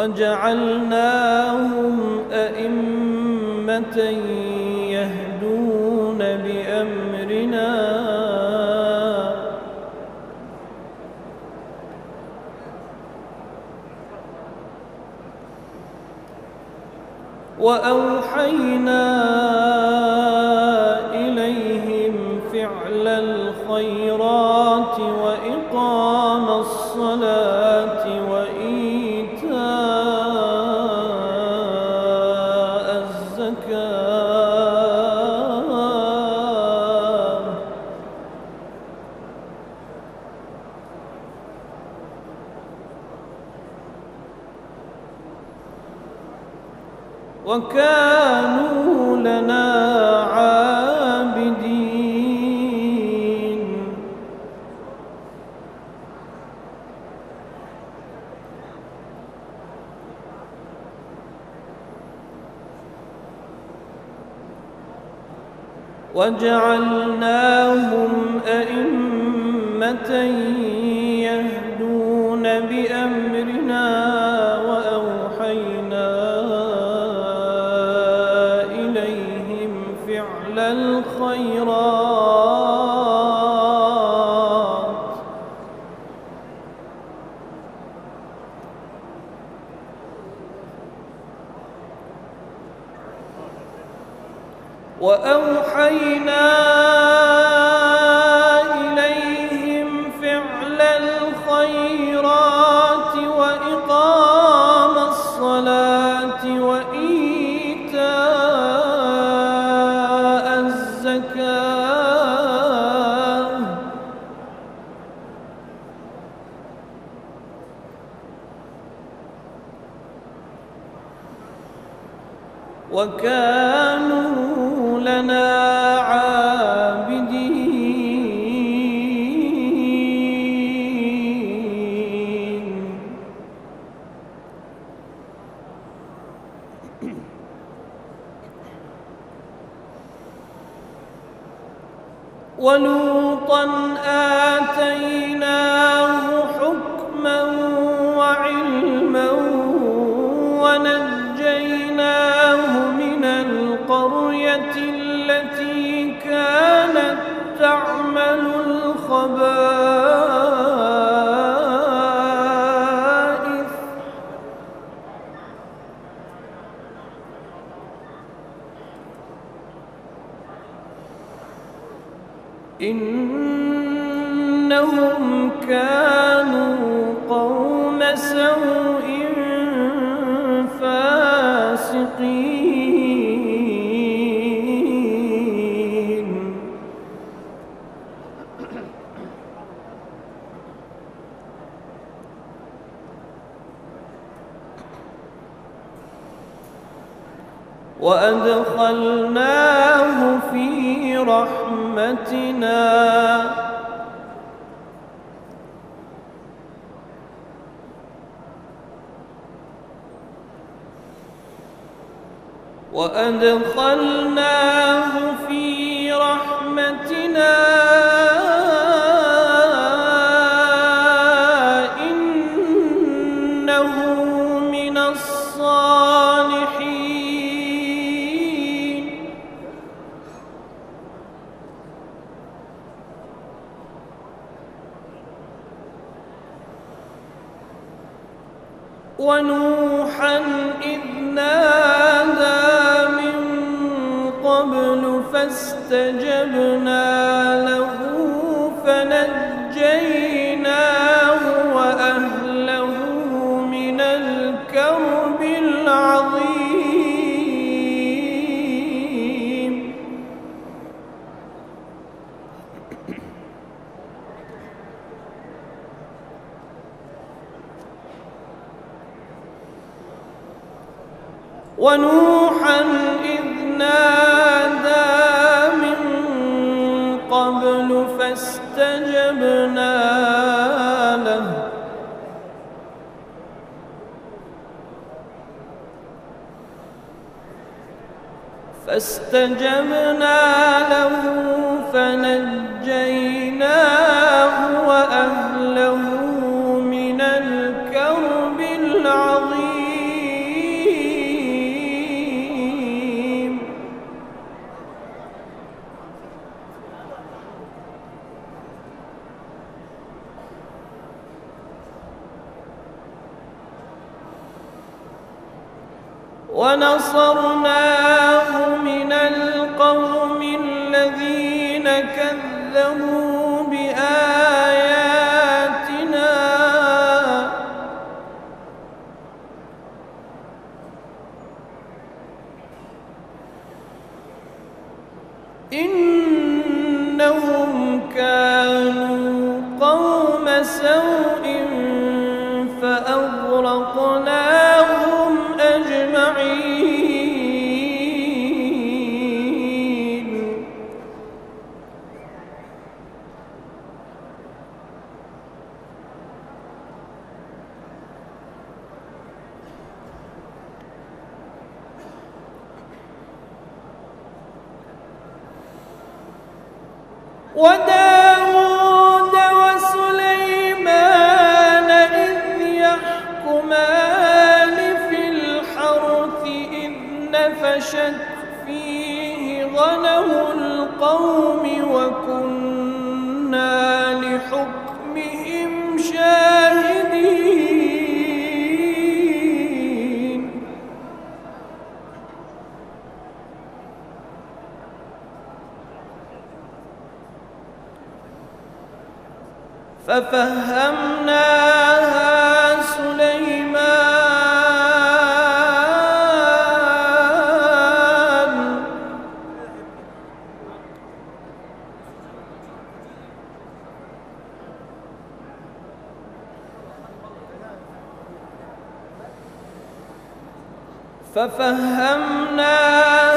وجعلناهم أئمة يهدون بأمرنا. وأوحينا وكانوا لنا عابدين. وجعلناهم أئمة وأوحينا إليهم فعل الخيرات وإقام الصلاة وإيتاء الزكاة. وكانوا لنا عابدين. ولوطا آتيناه الخبائث. إنهم كانوا قوم سوء فاسقين. وأدخلناه في رحمتنا. وأدخلناه في رحمتنا. ونوحا إذ نادى من قبل فاستجبنا ونوحا إذ نادى من قبل فاستجبنا له. فاستجبنا له فنجيناه ونصرناه من القوم الذين كذبوا وداود وسليمان إذ يحكمان في الحرث إذ نفشت فيه غنم القوم وكنا ففهمناها سليمان. ففهمناها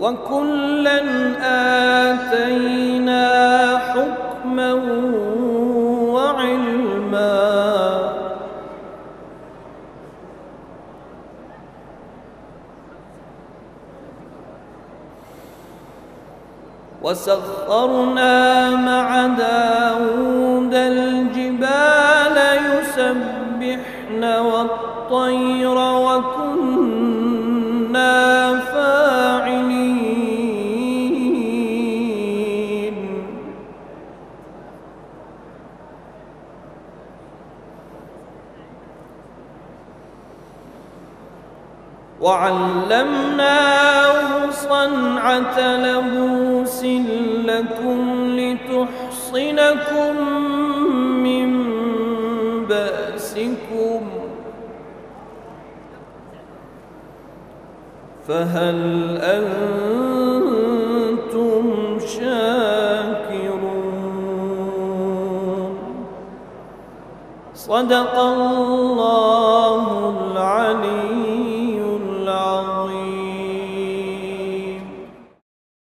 وكلا آتينا حكما وعلما وسخرنا مع داود الجبال يسبحن والطير وعلمناه صنعة لبوس لكم لتحصنكم من بأسكم. فهل أنتم شاكرون؟ صدق الله